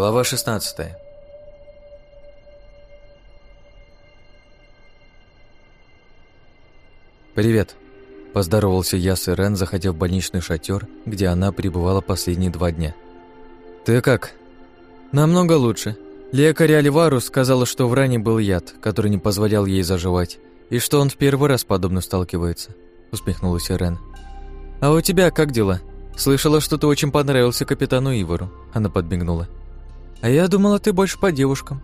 Глава 16 «Привет», – поздоровался я с Ирен, заходя в больничный шатер, где она пребывала последние два дня. «Ты как?» «Намного лучше. Лекарь Альварус сказала, что в ране был яд, который не позволял ей заживать, и что он в первый раз подобно сталкивается», – усмехнулась Ирен. «А у тебя как дела? Слышала, что ты очень понравился капитану Ивору», – она подмигнула. «А я думала, ты больше по девушкам».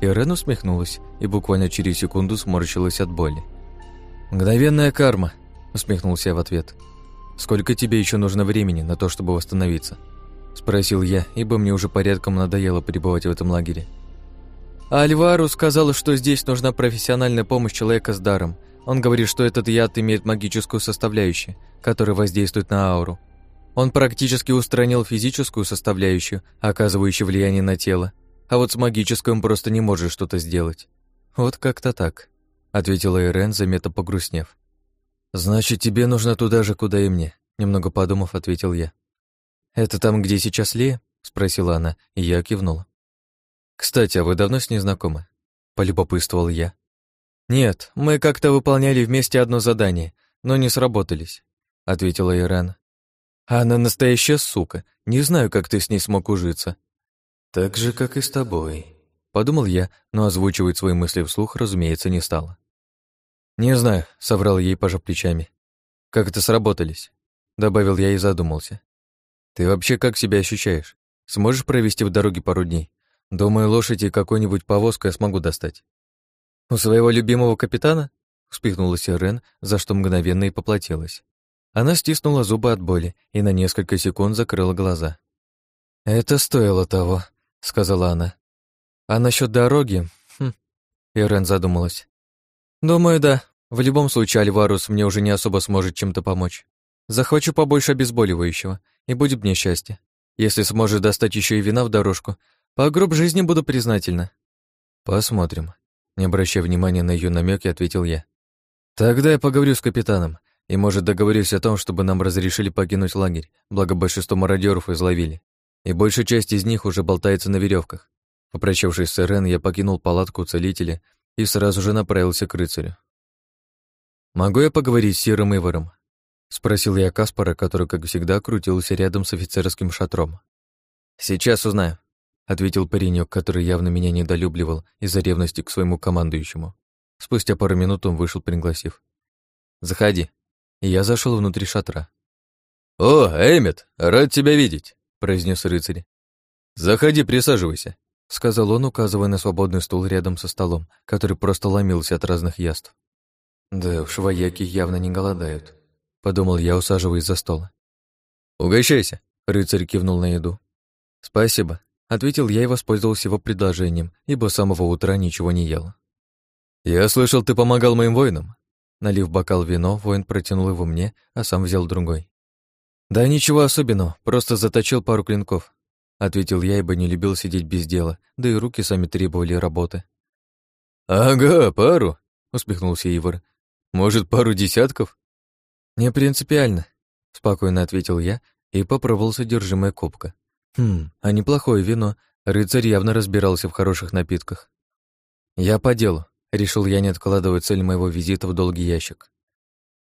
Ирен усмехнулась и буквально через секунду сморщилась от боли. «Мгновенная карма», — усмехнулся я в ответ. «Сколько тебе еще нужно времени на то, чтобы восстановиться?» Спросил я, ибо мне уже порядком надоело пребывать в этом лагере. Альвару сказал, что здесь нужна профессиональная помощь человека с даром. Он говорит, что этот яд имеет магическую составляющую, которая воздействует на ауру. Он практически устранил физическую составляющую, оказывающую влияние на тело, а вот с магической он просто не может что-то сделать. Вот как-то так, ответила Ирен, заметно погрустнев. Значит, тебе нужно туда же, куда и мне, немного подумав, ответил я. Это там, где сейчас Лея? спросила она, и я кивнула. Кстати, а вы давно с ней знакомы? полюбопытствовал я. Нет, мы как-то выполняли вместе одно задание, но не сработались, ответила Ирен. Она настоящая сука. Не знаю, как ты с ней смог ужиться. Так же, как и с тобой. Подумал я, но озвучивать свои мысли вслух, разумеется, не стало. Не знаю, соврал ей, пожав плечами. Как это сработались? Добавил я и задумался. Ты вообще как себя ощущаешь? Сможешь провести в дороге пару дней? Думаю, лошадь и какой-нибудь повозку я смогу достать. У своего любимого капитана? Вспихнулась Рен, за что мгновенно и поплатилась. Она стиснула зубы от боли и на несколько секунд закрыла глаза. «Это стоило того», — сказала она. «А насчет дороги?» хм. Ирен задумалась. «Думаю, да. В любом случае, Альварус мне уже не особо сможет чем-то помочь. Захвачу побольше обезболивающего, и будет мне счастье. Если сможешь достать еще и вина в дорожку, по гроб жизни буду признательна». «Посмотрим», — не обращая внимания на ее намеки, ответил я. «Тогда я поговорю с капитаном. И, может, договорюсь о том, чтобы нам разрешили покинуть лагерь, благо большинство мародеров изловили. И большая часть из них уже болтается на веревках. Попрощавшись с Ирен, я покинул палатку целителя и сразу же направился к рыцарю. «Могу я поговорить с Сиром Иваром?» — спросил я Каспара, который, как всегда, крутился рядом с офицерским шатром. «Сейчас узнаю», — ответил паренек, который явно меня недолюбливал из-за ревности к своему командующему. Спустя пару минут он вышел, пригласив. «Заходи», я зашел внутрь шатра. «О, Эммет, рад тебя видеть», — произнес рыцарь. «Заходи, присаживайся», — сказал он, указывая на свободный стул рядом со столом, который просто ломился от разных яств. «Да уж, вояки явно не голодают», — подумал я, усаживаясь за стол. «Угощайся», — рыцарь кивнул на еду. «Спасибо», — ответил я и воспользовался его предложением, ибо с самого утра ничего не ел. «Я слышал, ты помогал моим воинам», Налив бокал вино, воин протянул его мне, а сам взял другой. «Да ничего особенного, просто заточил пару клинков», — ответил я, ибо не любил сидеть без дела, да и руки сами требовали работы. «Ага, пару», — усмехнулся Ивар. «Может, пару десятков?» «Не принципиально», — спокойно ответил я и попробовал содержимое кубка. «Хм, а неплохое вино. Рыцарь явно разбирался в хороших напитках». «Я по делу», Решил я не откладывать цель моего визита в долгий ящик.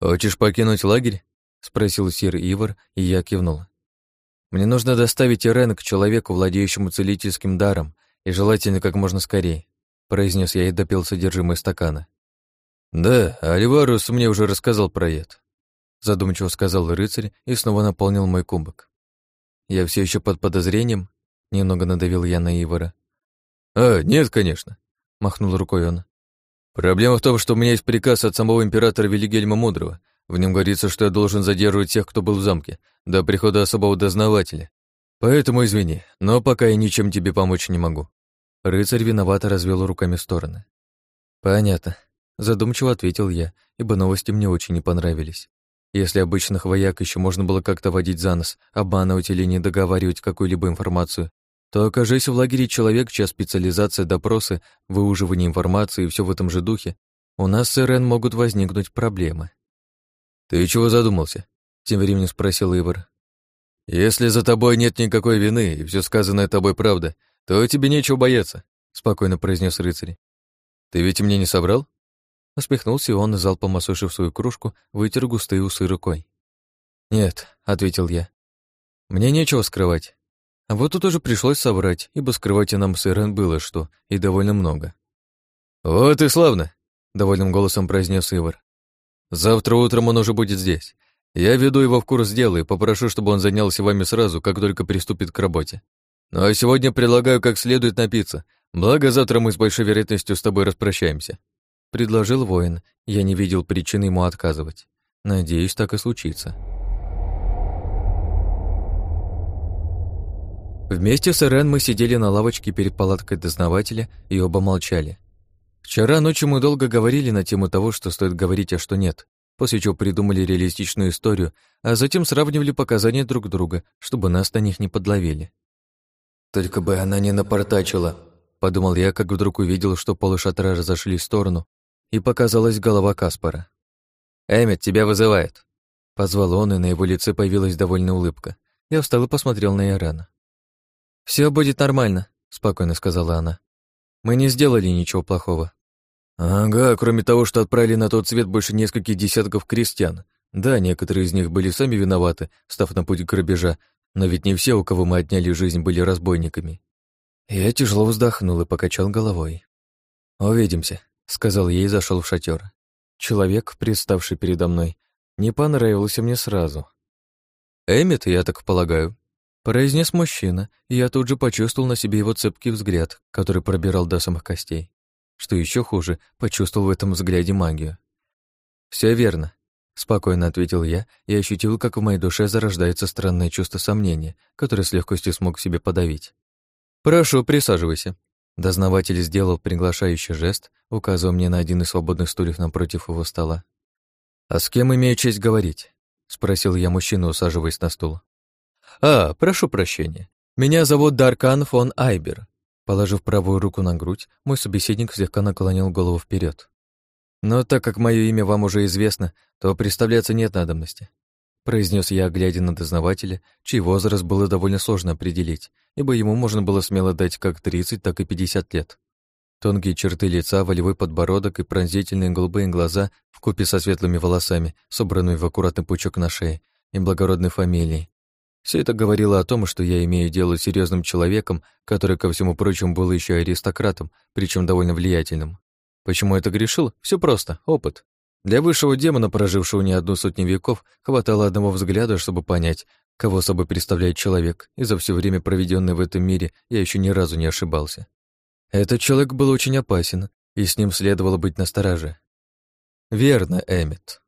«Хочешь покинуть лагерь?» — спросил сир Ивар, и я кивнул. «Мне нужно доставить Ирен к человеку, владеющему целительским даром, и желательно как можно скорее», — произнес я и допил содержимое стакана. «Да, Альварус мне уже рассказал про яд», — задумчиво сказал рыцарь и снова наполнил мой кубок. «Я все еще под подозрением?» — немного надавил я на Ивара. «А, нет, конечно», — махнул рукой он. Проблема в том, что у меня есть приказ от самого императора Велигельма Мудрого. В нем говорится, что я должен задерживать тех, кто был в замке, до прихода особого дознавателя. Поэтому извини, но пока я ничем тебе помочь не могу. Рыцарь виновато развел руками в стороны. Понятно. Задумчиво ответил я, ибо новости мне очень не понравились. Если обычных вояк еще можно было как-то водить за нос, обманывать или не договаривать какую-либо информацию, то окажись в лагере человек, чья специализация допросы, выуживание информации и все в этом же духе, у нас с Ирен могут возникнуть проблемы. «Ты чего задумался?» — тем временем спросил Ивар. «Если за тобой нет никакой вины, и все сказанное тобой правда, то тебе нечего бояться», — спокойно произнес рыцарь. «Ты ведь мне не собрал?» Усмехнулся он и залпом осушив свою кружку, вытер густые усы рукой. «Нет», — ответил я. «Мне нечего скрывать. Вот тут уже пришлось собрать, ибо скрывать и нам с Ирен было что, и довольно много». «Вот и славно», — довольным голосом произнес Ивар. «Завтра утром он уже будет здесь. Я веду его в курс дела и попрошу, чтобы он занялся вами сразу, как только приступит к работе. Ну а сегодня предлагаю как следует напиться, благо завтра мы с большой вероятностью с тобой распрощаемся». Предложил воин, я не видел причин ему отказывать. Надеюсь, так и случится. Вместе с Ирен мы сидели на лавочке перед палаткой дознавателя и оба молчали. Вчера ночью мы долго говорили на тему того, что стоит говорить, а что нет, после чего придумали реалистичную историю, а затем сравнивали показания друг друга, чтобы нас на них не подловили. «Только бы она не напортачила», — подумал я, как вдруг увидел, что полы шатра разошли в сторону, и показалась голова Каспара. «Эммет, тебя вызывает», — позвал он, и на его лице появилась довольная улыбка. Я встал и посмотрел на Ирана. Все будет нормально», — спокойно сказала она. «Мы не сделали ничего плохого». «Ага, кроме того, что отправили на тот свет больше нескольких десятков крестьян. Да, некоторые из них были сами виноваты, став на путь грабежа, но ведь не все, у кого мы отняли жизнь, были разбойниками». Я тяжело вздохнул и покачал головой. «Увидимся», — сказал ей и зашел в шатер. Человек, представший передо мной, не понравился мне сразу. «Эммет, я так полагаю», — произнес мужчина, и я тут же почувствовал на себе его цепкий взгляд, который пробирал до самых костей. Что еще хуже, почувствовал в этом взгляде магию. Все верно», — спокойно ответил я и ощутил, как в моей душе зарождается странное чувство сомнения, которое с легкостью смог себе подавить. «Прошу, присаживайся», Дознаватель сделал приглашающий жест, указывая мне на один из свободных стульев напротив его стола. «А с кем имею честь говорить?» — спросил я мужчину, усаживаясь на стул. «А, прошу прощения. Меня зовут Даркан фон Айбер». Положив правую руку на грудь, мой собеседник слегка наклонил голову вперед. «Но так как мое имя вам уже известно, то представляться нет надобности произнес я, глядя на дознавателя, чей возраст было довольно сложно определить, ибо ему можно было смело дать как 30, так и 50 лет. Тонкие черты лица, волевой подбородок и пронзительные голубые глаза в купе со светлыми волосами, собранными в аккуратный пучок на шее, и благородной фамилией. Все это говорило о том, что я имею дело с серьезным человеком, который, ко всему прочему, был еще аристократом, причем довольно влиятельным. Почему это грешил? Все просто, опыт. Для высшего демона, прожившего не одну сотню веков, хватало одного взгляда, чтобы понять, кого собой представляет человек, и за все время, проведенное в этом мире, я еще ни разу не ошибался. Этот человек был очень опасен, и с ним следовало быть настороже. «Верно, Эммет».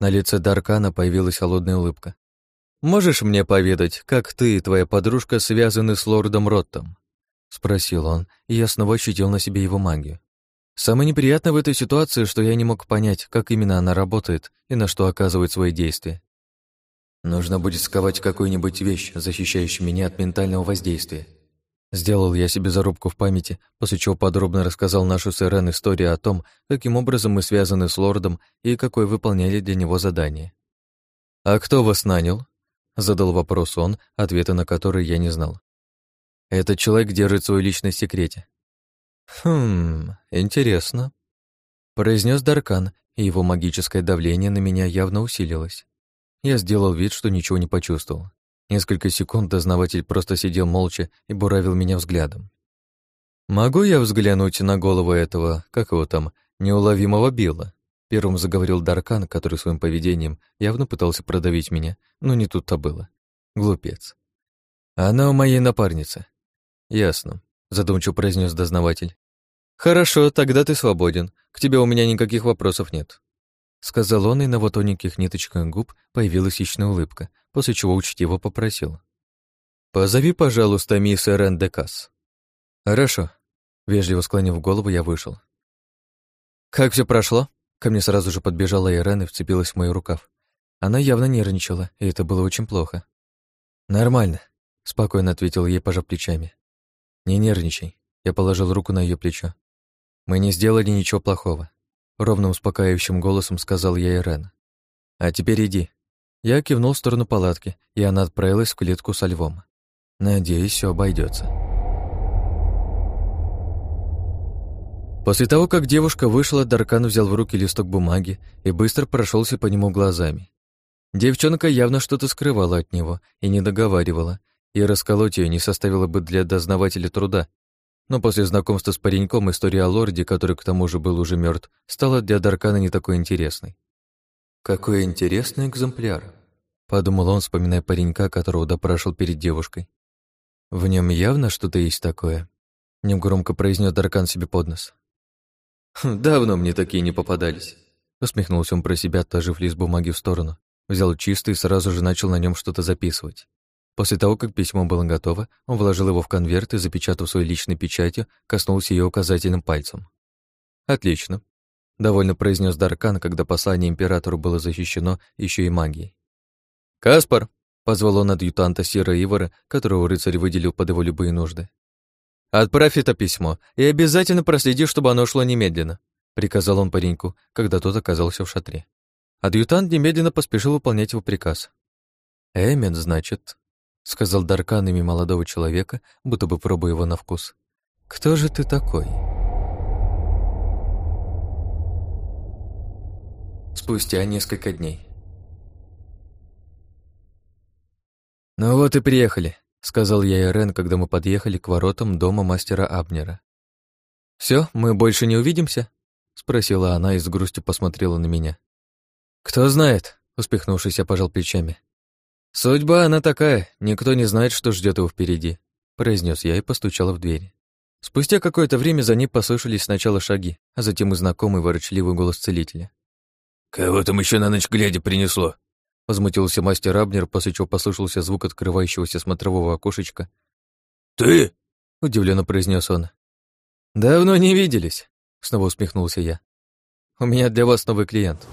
На лице Даркана появилась холодная улыбка. «Можешь мне поведать, как ты и твоя подружка связаны с лордом Роттом?» — спросил он, и я снова ощутил на себе его магию. Самое неприятное в этой ситуации, что я не мог понять, как именно она работает и на что оказывает свои действия. Нужно будет сковать какую-нибудь вещь, защищающую меня от ментального воздействия. Сделал я себе зарубку в памяти, после чего подробно рассказал нашу с Ирен историю о том, каким образом мы связаны с лордом и какое выполняли для него задание. «А кто вас нанял?» — задал вопрос он, ответа на который я не знал. «Этот человек держит свою личность в секрете. «Хм, интересно», — произнес Даркан, и его магическое давление на меня явно усилилось. Я сделал вид, что ничего не почувствовал. Несколько секунд дознаватель просто сидел молча и буравил меня взглядом. «Могу я взглянуть на голову этого, как его там, неуловимого Билла?» Первым заговорил Даркан, который своим поведением явно пытался продавить меня, но не тут-то было. Глупец. «Она у моей напарницы». «Ясно задумчиво произнес дознаватель. Хорошо, тогда ты свободен. К тебе у меня никаких вопросов нет. Сказал он, и на его тоненьких ниточках губ появилась хищная улыбка, после чего учтиво попросил. «Позови, пожалуйста, мисс Эрен Декас». «Хорошо». Вежливо склонив голову, я вышел. «Как все прошло?» Ко мне сразу же подбежала Ирен и вцепилась в мой рукав. Она явно нервничала, и это было очень плохо. «Нормально», — спокойно ответил ей, пожав плечами. «Не нервничай», — я положил руку на ее плечо. «Мы не сделали ничего плохого», — ровным успокаивающим голосом сказал я Ирен. «А теперь иди». Я кивнул в сторону палатки, и она отправилась в клетку со львом. Надеюсь, все обойдется. После того, как девушка вышла, Даркан взял в руки листок бумаги и быстро прошелся по нему глазами. Девчонка явно что-то скрывала от него и не договаривала, и расколоть ее не составило бы для дознавателя труда. Но после знакомства с пареньком история о лорде, который к тому же был уже мертв, стала для Даркана не такой интересной. «Какой интересный экземпляр», — подумал он, вспоминая паренька, которого допрашивал перед девушкой. «В нем явно что-то есть такое», — негромко произнес Даркан себе под нос. «Хм, «Давно мне такие не попадались», — усмехнулся он про себя, отложив лист бумаги в сторону. Взял чистый и сразу же начал на нем что-то записывать. После того, как письмо было готово, он вложил его в конверт и, запечатав своей личной печатью, коснулся ее указательным пальцем. «Отлично», — довольно произнес Даркан, когда послание императору было защищено еще и магией. «Каспар!» — позвал он адъютанта Сира Ивара, которого рыцарь выделил под его любые нужды. «Отправь это письмо и обязательно проследи, чтобы оно шло немедленно», — приказал он пареньку, когда тот оказался в шатре. Адъютант немедленно поспешил выполнять его приказ. «Эмин, значит», — сказал Даркан имя молодого человека, будто бы пробуя его на вкус. «Кто же ты такой?» Спустя несколько дней. «Ну вот и приехали», — сказал я Ирен, когда мы подъехали к воротам дома мастера Абнера. Все, мы больше не увидимся?» — спросила она и с грустью посмотрела на меня. «Кто знает», — успехнувшись, я пожал плечами. «Судьба она такая, никто не знает, что ждет его впереди», — произнес я и постучала в дверь. Спустя какое-то время за ней послышались сначала шаги, а затем и знакомый ворочливый голос целителя. «Кого там еще на ночь глядя принесло?» Возмутился мастер Абнер, после чего послышался звук открывающегося смотрового окошечка. «Ты?» — удивленно произнес он. «Давно не виделись», — снова усмехнулся я. «У меня для вас новый клиент».